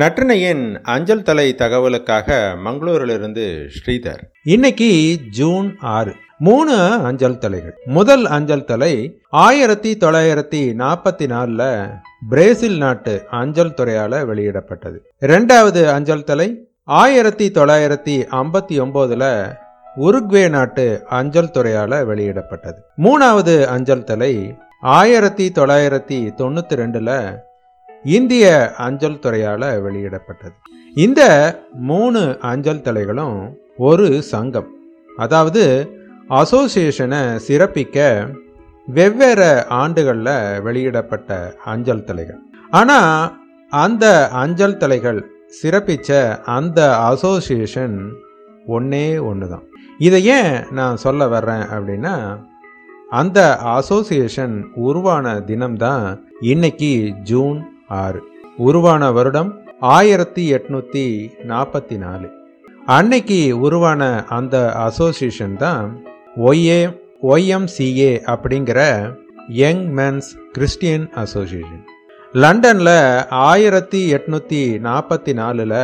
நற்றினையின் அஞ்சல் தலை தகவலுக்காக மங்களூரிலிருந்து ஸ்ரீதர். இன்னைக்கு ஜூன் ஆறு. மூணு அஞ்சல் தலைகள். முதல் அஞ்சல் தலை ஆயிரத்தி தொள்ளாயிரத்தி நாற்பத்தி நாலுல பிரேசில் நாட்டு அஞ்சல் துறையால வெளியிடப்பட்டது. இரண்டாவது அஞ்சல் தலை ஆயிரத்தி தொள்ளாயிரத்தி ஐம்பத்தி ஒன்பதுல உருக்வே நாட்டு அஞ்சல் துறையால வெளியிடப்பட்டது. மூணாவது அஞ்சல் தலை ஆயிரத்தி தொள்ளாயிரத்தி தொண்ணூத்தி ரெண்டுல இந்திய அஞ்சல் துறையால் வெளியிடப்பட்டது. இந்த மூணு அஞ்சல் தலைகளும் ஒரு சங்கம். அதாவது அசோசியேஷனை சிறப்பிக்க வெவ்வேறு ஆண்டுகளில் வெளியிடப்பட்ட அஞ்சல் தலைகள். ஆனால் அந்த அஞ்சல் தலைகள் சிறப்பித்த அந்த அசோசியேஷன் ஒன்றே ஒன்று தான் இதை ஏன் நான் சொல்ல வர்றேன் அப்படின்னா அந்த அசோசியேஷன் உருவான தினம்தான் இன்னைக்கு ஜூன் ஆறு. உருவான வருடம் ஆயிரத்தி எட்நூத்தி நாற்பத்தி நாலு அன்னைக்கு உருவான அந்த அசோசியேஷன் தான் ஒய்ஏ ஒய்எம்சிஏ அப்படிங்கிற யங் மென்ஸ் கிறிஸ்டியன் அசோசியேஷன் லண்டனில் ஆயிரத்தி எட்நூற்றி நாற்பத்தி நாலில்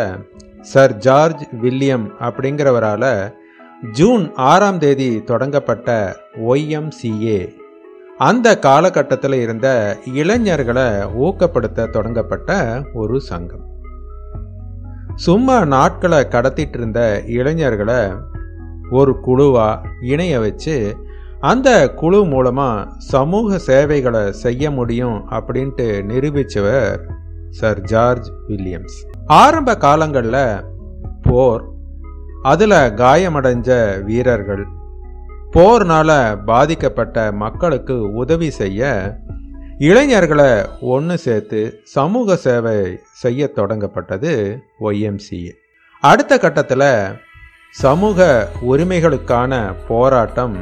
சர் ஜார்ஜ் வில்லியம் அப்படிங்கிறவரால் ஜூன் ஆறாம் தேதி தொடங்கப்பட்ட ஒய்எம்சிஏ அந்த காலகட்டத்தில் இருந்த இளைஞர்களை ஊக்கப்படுத்த தொடங்கப்பட்ட ஒரு சங்கம். சும்மா நாட்களை கடத்திட்டு இருந்த இளைஞர்களை ஒரு குழுவா இணைய வச்சு அந்த குழு மூலமா சமூக சேவைகளை செய்ய முடியும் அப்படின்ட்டு நிரூபிச்சவர் சர் ஜார்ஜ் வில்லியம்ஸ். ஆரம்ப காலங்களில் போர் அதில் காயமடைஞ்ச வீரர்கள் போர்னால் பாதிக்கப்பட்ட மக்களுக்கு உதவி செய்ய இளைஞர்களை ஒன்று சேர்த்து சமூக சேவை செய்ய தொடங்கப்பட்டது ஒய்எம்சிஏ. அடுத்த கட்டத்தில் சமூக உரிமைகளுக்கான போராட்டம்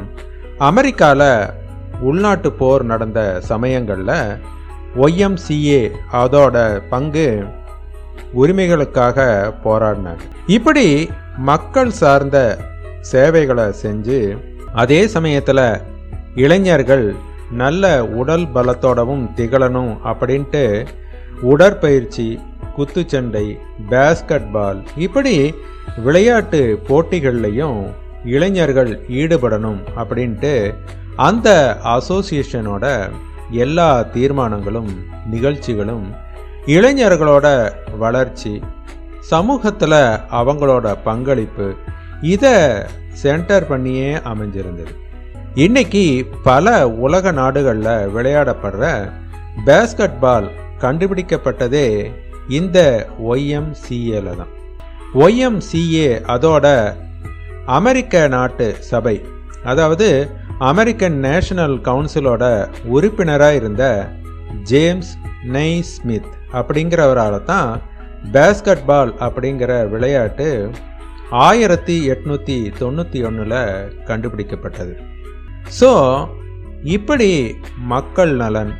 அமெரிக்காவில் உள்நாட்டு போர் நடந்த சமயங்களில் ஒய்எம்சிஏ அதோட பங்கு உரிமைகளுக்காக போராடினாங்க. இப்படி மக்கள் சார்ந்த சேவைகளை செஞ்சு அதே சமயத்தில் இளைஞர்கள் நல்ல உடல் பலத்தோடவும் திகழணும் அப்படின்ட்டு உடற்பயிற்சி குத்துச்சண்டை பேஸ்கட் பால் இப்படி விளையாட்டு போட்டிகள்லையும் இளைஞர்கள் ஈடுபடணும் அப்படின்ட்டு அந்த அசோசியேஷனோட எல்லா தீர்மானங்களும் நிகழ்ச்சிகளும் இளைஞர்களோட வளர்ச்சி சமூகத்தில் அவங்களோட பங்களிப்பு இதை சென்டர் பண்ணியே அமைஞ்சிருந்தது. இன்னைக்கு பல உலக நாடுகளில் விளையாடப்படுற பேஸ்கட் பால் கண்டுபிடிக்கப்பட்டதே இந்த ஒய்எம்சிஏல தான். ஒய்எம்சிஏ அதோட அமெரிக்க நாட்டு சபை அதாவது அமெரிக்கன் நேஷனல் கவுன்சிலோட உறுப்பினராக இருந்த ஜேம்ஸ் நெய் ஸ்மித் அப்படிங்கிறவரால் தான் பேஸ்கட் பால் அப்படிங்கிற விளையாட்டு ஆயிரத்தி எட்நூற்றி தொண்ணூற்றி ஒன்றில் கண்டுபிடிக்கப்பட்டது. ஸோ இப்படி மக்கள் நலன்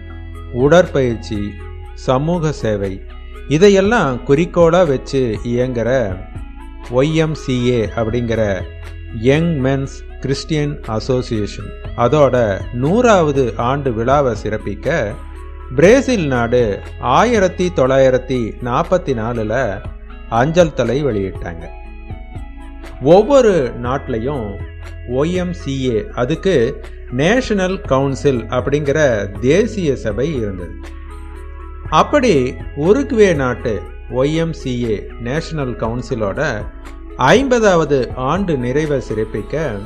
உடற்பயிற்சி சமூக சேவை இதையெல்லாம் குறிக்கோளாக வச்சு இயங்குகிற ஒய்எம்சிஏ அப்படிங்கிற யங் மென்ஸ் கிறிஸ்டியன் அசோசியேஷன் அதோட நூறாவது ஆண்டு விழாவை சிறப்பிக்க பிரேசில் நாடு ஆயிரத்தி தொள்ளாயிரத்தி நாற்பத்தி நாலில் அஞ்சல் தலை வெளியிட்டாங்க. ஒவ்வொரு நாட்டிலையும் ஒய்எம்சிஏ அதுக்கு நேஷனல் கவுன்சில் அப்படிங்கிற தேசிய சபை இருந்தது. அப்படி உருக்வே நாட்டு ஒய்எம்சிஏ நேஷனல் கவுன்சிலோட ஐம்பதாவது ஆண்டு நிறைவை சிறப்பிக்க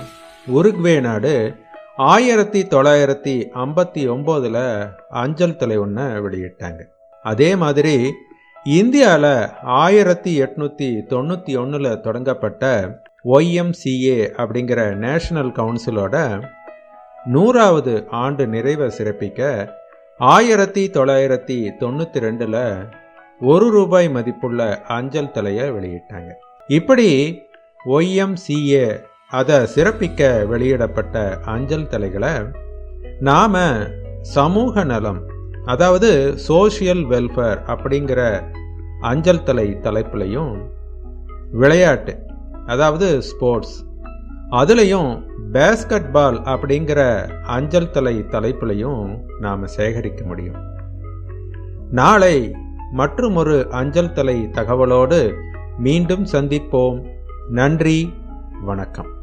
உருக்வே நாடு ஆயிரத்தி தொள்ளாயிரத்தி ஐம்பத்தி ஒம்போதில் அஞ்சல் தலை ஒன்று வெளியிட்டாங்க. அதே மாதிரி இந்தியாவில் ஆயிரத்தி எட்நூற்றி தொண்ணூற்றி ஒன்றில் தொடங்கப்பட்ட ஒய்எம்சிஏ அப்படிங்கிற நேஷனல் கவுன்சிலோட நூறாவது ஆண்டு நிறைவை சிறப்பிக்க ஆயிரத்தி தொள்ளாயிரத்தி தொண்ணூற்றி ரெண்டில் ஒரு ரூபாய் மதிப்புள்ள அஞ்சல் தலையை வெளியிட்டாங்க. இப்படி ஒய்எம்சிஏ அதை சிறப்பிக்க வெளியிடப்பட்ட அஞ்சல் தலைகளை நாம் சமூக நலம் அதாவது சோசியல் வெல்ஃபேர் அப்படிங்கிற அஞ்சல் தலை தலைப்புலையும் விளையாட்டு அதாவது ஸ்போர்ட்ஸ் அதுலேயும் பேஸ்கட் பால் அப்படிங்கிற அஞ்சல் தலை தலைப்புலையும் நாம் சேகரிக்க முடியும். நாளை மற்றுமொரு அஞ்சல் தலை தகவலோடு மீண்டும் சந்திப்போம். நன்றி வணக்கம்.